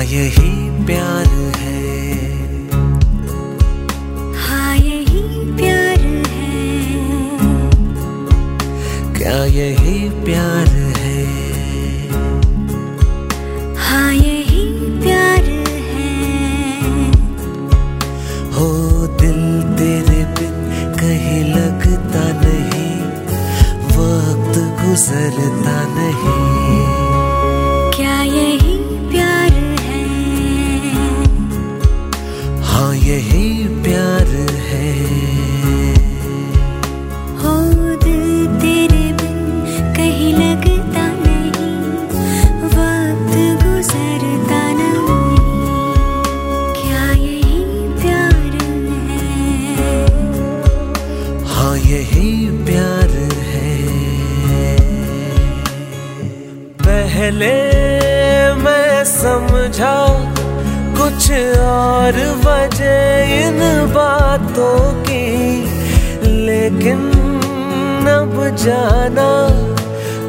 हाँ यही प्यार है। हाँ यही प्यार है। क्या यही प्यार है? हाँ यही प्यार है। हो दिल तेरे बिन कहीं लगता नहीं वक्त गुजरता नहीं। यही प्यार है। हो दिल तेरे बिन कहीं लगता नहीं। वक्त गुजरता नहीं क्या यही प्यार है? हाँ यही प्यार है। पहले मैं समझा कुछ और वजह इन बातों की। लेकिन अब जाना,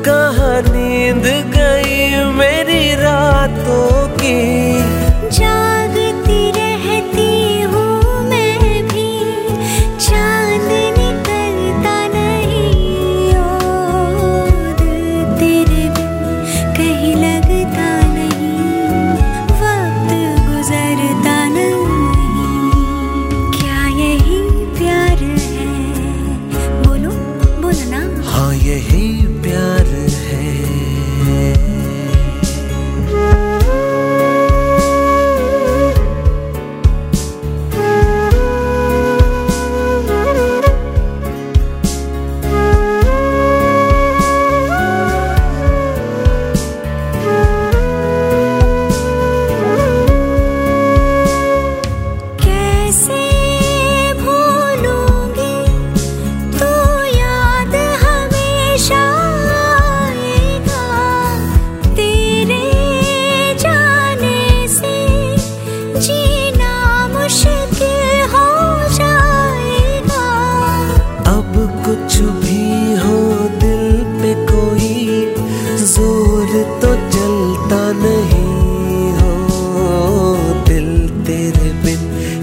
कहा नींद गई मेरी रातों की? जागती हाँ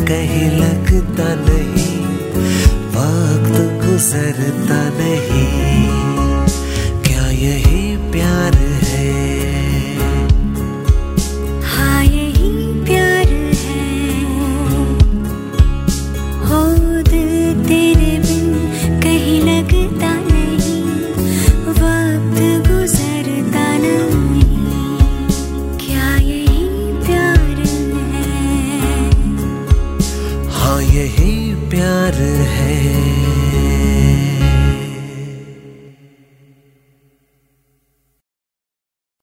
कहीं लगता नहीं वक्त गुजरता नहीं।